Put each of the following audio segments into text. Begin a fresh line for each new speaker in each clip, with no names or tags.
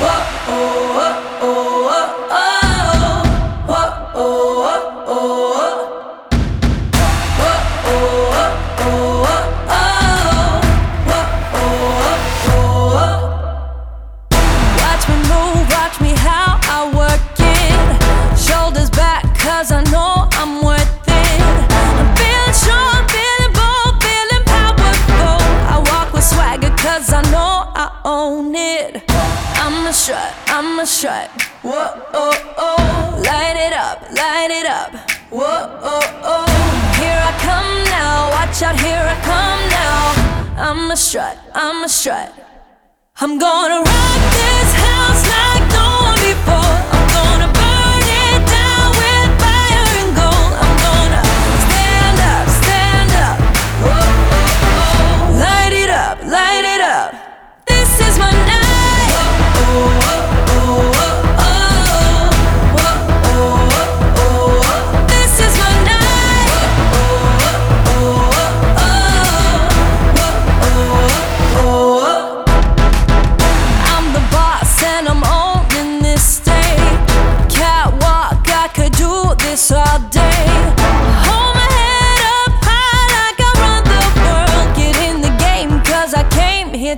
Watch I own it. I'm a strut, I'm a strut. Whoa, oh, oh. Light it up, light it up. Whoa, oh, oh. Here I come now, watch out, here I come now. I'm a strut, I'm a strut. I'm gonna rock this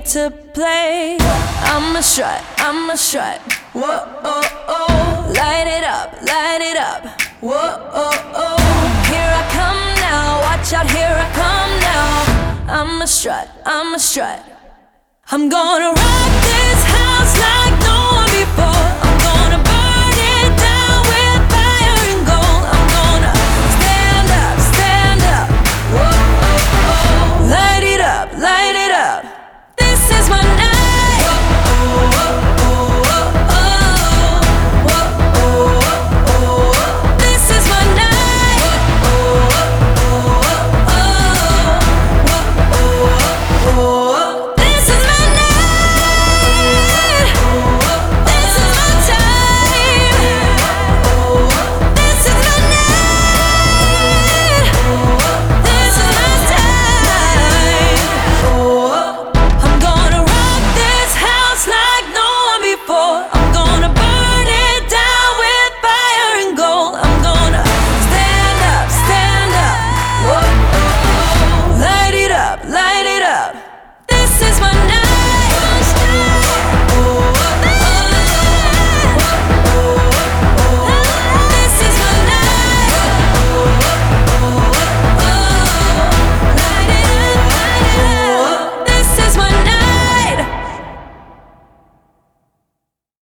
to play. I'm a strut, I'm a strut. Whoa, oh, oh. Light it up, light it up. Whoa, oh, oh. Here I come now, watch out, here I come now. I'm a strut, I'm a strut. I'm gonna rock this house.